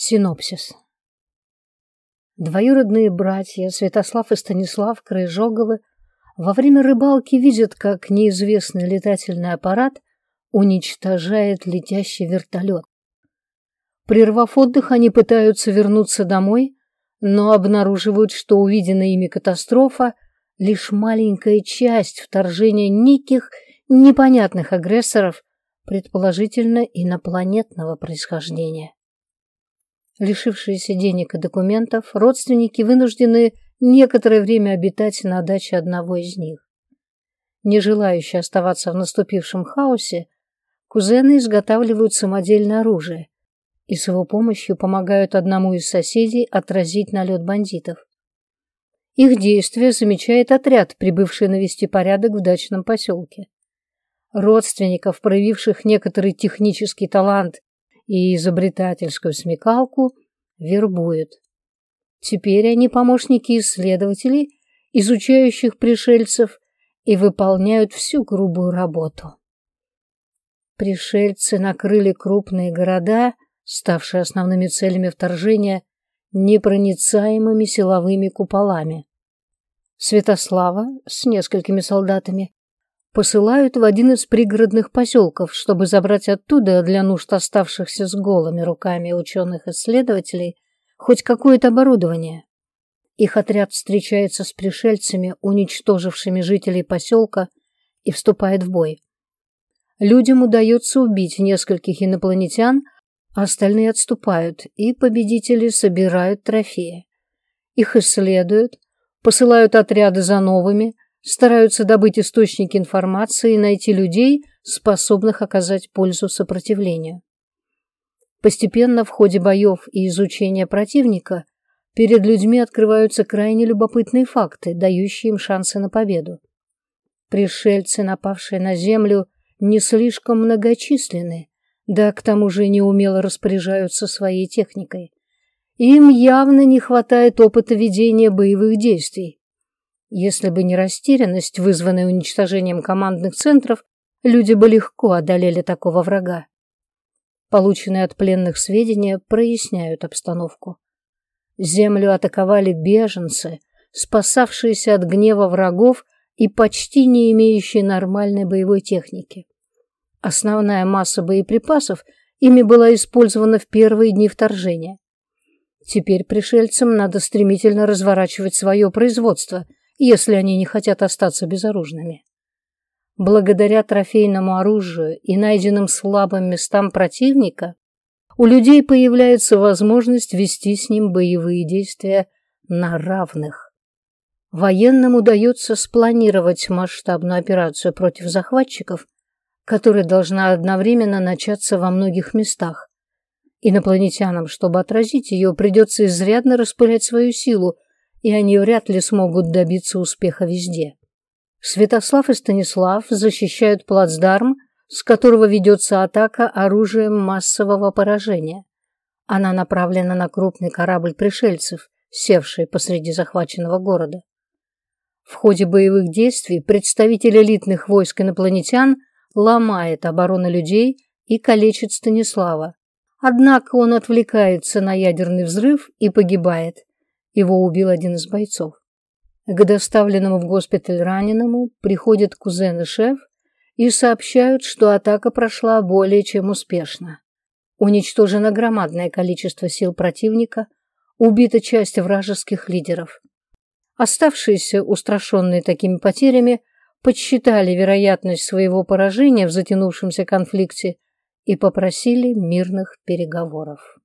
Синопсис. Двоюродные братья Святослав и Станислав Крыжоговы во время рыбалки видят, как неизвестный летательный аппарат уничтожает летящий вертолет. Прервав отдых, они пытаются вернуться домой, но обнаруживают, что увиденная ими катастрофа — лишь маленькая часть вторжения неких непонятных агрессоров, предположительно инопланетного происхождения. Лишившиеся денег и документов, родственники вынуждены некоторое время обитать на даче одного из них. Не желающие оставаться в наступившем хаосе, кузены изготавливают самодельное оружие и с его помощью помогают одному из соседей отразить налет бандитов. Их действия замечает отряд, прибывший навести порядок в дачном поселке. Родственников, проявивших некоторый технический талант и изобретательскую смекалку вербуют. Теперь они помощники исследователей, изучающих пришельцев, и выполняют всю грубую работу. Пришельцы накрыли крупные города, ставшие основными целями вторжения, непроницаемыми силовыми куполами. Святослава с несколькими солдатами посылают в один из пригородных поселков, чтобы забрать оттуда для нужд оставшихся с голыми руками ученых-исследователей хоть какое-то оборудование. Их отряд встречается с пришельцами, уничтожившими жителей поселка, и вступает в бой. Людям удается убить нескольких инопланетян, а остальные отступают, и победители собирают трофеи. Их исследуют, посылают отряды за новыми, стараются добыть источники информации и найти людей, способных оказать пользу сопротивлению. Постепенно в ходе боев и изучения противника перед людьми открываются крайне любопытные факты, дающие им шансы на победу. Пришельцы, напавшие на Землю, не слишком многочисленны, да к тому же неумело распоряжаются своей техникой. Им явно не хватает опыта ведения боевых действий. Если бы не растерянность, вызванная уничтожением командных центров, люди бы легко одолели такого врага. Полученные от пленных сведения проясняют обстановку. Землю атаковали беженцы, спасавшиеся от гнева врагов и почти не имеющие нормальной боевой техники. Основная масса боеприпасов ими была использована в первые дни вторжения. Теперь пришельцам надо стремительно разворачивать свое производство – если они не хотят остаться безоружными. Благодаря трофейному оружию и найденным слабым местам противника у людей появляется возможность вести с ним боевые действия на равных. Военным удается спланировать масштабную операцию против захватчиков, которая должна одновременно начаться во многих местах. Инопланетянам, чтобы отразить ее, придется изрядно распылять свою силу – и они вряд ли смогут добиться успеха везде. Святослав и Станислав защищают плацдарм, с которого ведется атака оружием массового поражения. Она направлена на крупный корабль пришельцев, севший посреди захваченного города. В ходе боевых действий представитель элитных войск инопланетян ломает оборону людей и калечит Станислава. Однако он отвлекается на ядерный взрыв и погибает. Его убил один из бойцов. К доставленному в госпиталь раненому приходят кузен и шеф и сообщают, что атака прошла более чем успешно. Уничтожено громадное количество сил противника, убита часть вражеских лидеров. Оставшиеся, устрашенные такими потерями, подсчитали вероятность своего поражения в затянувшемся конфликте и попросили мирных переговоров.